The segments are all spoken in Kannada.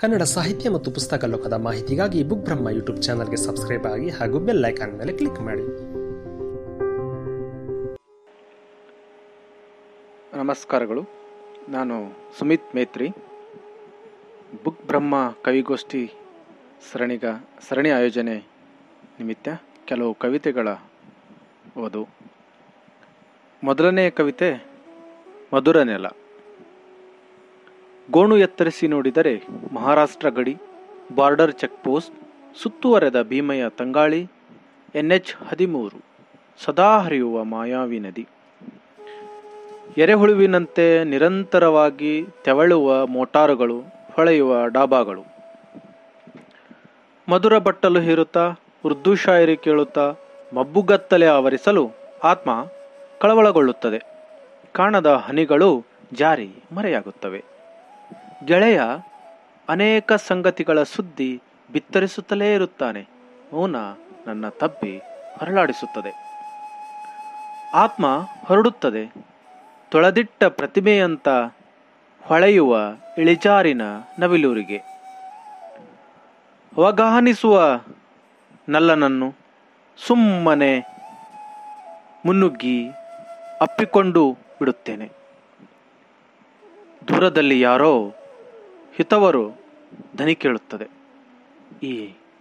ಕನ್ನಡ ಸಾಹಿತ್ಯ ಮತ್ತು ಪುಸ್ತಕ ಲೋಕದ ಮಾಹಿತಿಗಾಗಿ ಬುಕ್ ಬ್ರಹ್ಮ ಯೂಟ್ಯೂಬ್ ಚಾನಲ್ಗೆ ಸಬ್ಸ್ಕ್ರೈಬ್ ಆಗಿ ಹಾಗೂ ಬೆಲ್ ಐಕಾನ್ ಮೇಲೆ ಕ್ಲಿಕ್ ಮಾಡಿ. ನಮಸ್ಕಾರಗಳು. ನಾನು ಸುಮಿತ್ ಮೇತ್ರಿ. ಬುಕ್ ಬ್ರಹ್ಮ ಕವಿಗೋಷ್ಠಿ ಸರಣಿಗ, ಸರಣಿ ಆಯೋಜನೆ ನಿಮಿತ್ತ ಕೆಲವು ಕವಿತೆಗಳ ಓದು. ಮೊದಲನೆಯ ಕವಿತೆ ಮಧುರ ನೆಲ ಗೋಣು ಎತ್ತರಿಸಿ ನೋಡಿದರೆ ಮಹಾರಾಷ್ಟ್ರ ಗಡಿ, ಬಾರ್ಡರ್ ಚೆಕ್ ಪೋಸ್ಟ್ ಸುತ್ತುವರೆದ ಭೀಮಯ್ಯ ತಂಗಾಳಿ, ಎನ್ಎಚ್ ಹದಿಮೂರು, ಸದಾ ಹರಿಯುವ ಮಾಯಾವಿ ನದಿ. ಎರೆಹುಳುವಿನಂತೆ ನಿರಂತರವಾಗಿ ತೆವಳುವ ಮೋಟಾರುಗಳು, ಹೊಳೆಯುವ ಡಾಬಾಗಳು. ಮಧುರ ಬಟ್ಟಲು ಹೀರುತ್ತಾ, ಉರ್ದು ಶಾಯರಿ ಕೇಳುತ್ತಾ ಮಬ್ಬುಗತ್ತಲೆ ಆವರಿಸಲು ಆತ್ಮ ಕಳವಳಗೊಳ್ಳುತ್ತದೆ. ಕಾಣದ ಹನಿಗಳು ಜಾರಿ ಮರೆಯಾಗುತ್ತವೆ. ಗೆಳೆಯ ಅನೇಕ ಸಂಗತಿಗಳ ಸುದ್ದಿ ಬಿತ್ತರಿಸುತ್ತಲೇ ಇರುತ್ತಾನೆ. ಮೌನ ನನ್ನ ತಬ್ಬಿ ಹೊರಳಾಡಿಸುತ್ತದೆ. ಆತ್ಮ ಹೊರಡುತ್ತದೆ. ತೊಳೆದಿಟ್ಟ ಪ್ರತಿಮೆಯಂತ ಹೊಳೆಯುವ ಇಳಿಜಾರಿನ ನವಿಲೂರಿಗೆ. ಅವಗಾಹನಿಸುವ ನಲ್ಲನನ್ನು ಸುಮ್ಮನೆ ಮುನ್ನುಗ್ಗಿ ಅಪ್ಪಿಕೊಂಡು ಬಿಡುತ್ತೇನೆ. ದೂರದಲ್ಲಿ ಯಾರೋ ಹಿತವರು ದನಿ ಕೇಳುತ್ತದೆ. ಈ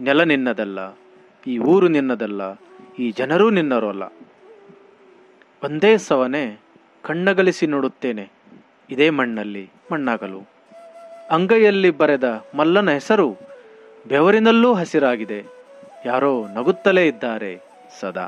ನೆಲ ನಿನ್ನದಲ್ಲ, ಈ ಊರು ನಿನ್ನದಲ್ಲ, ಈ ಜನರೂ ನಿನ್ನರು ಅಲ್ಲ. ಒಂದೇ ಸವನೆ ಕಣ್ಣಗಲಿಸಿ ನೋಡುತ್ತೇನೆ, ಇದೇ ಮಣ್ಣಲ್ಲಿ ಮಣ್ಣಾಗಲು. ಅಂಗೈಯಲ್ಲಿ ಬರೆದ ಮಲ್ಲನ ಹೆಸರು ಬೆವರಿನಲ್ಲೂ ಹಸಿರಾಗಿದೆ, ಯಾರೋ ನಗುತ್ತಲೇ ಇದ್ದಾರೆ ಸದಾ.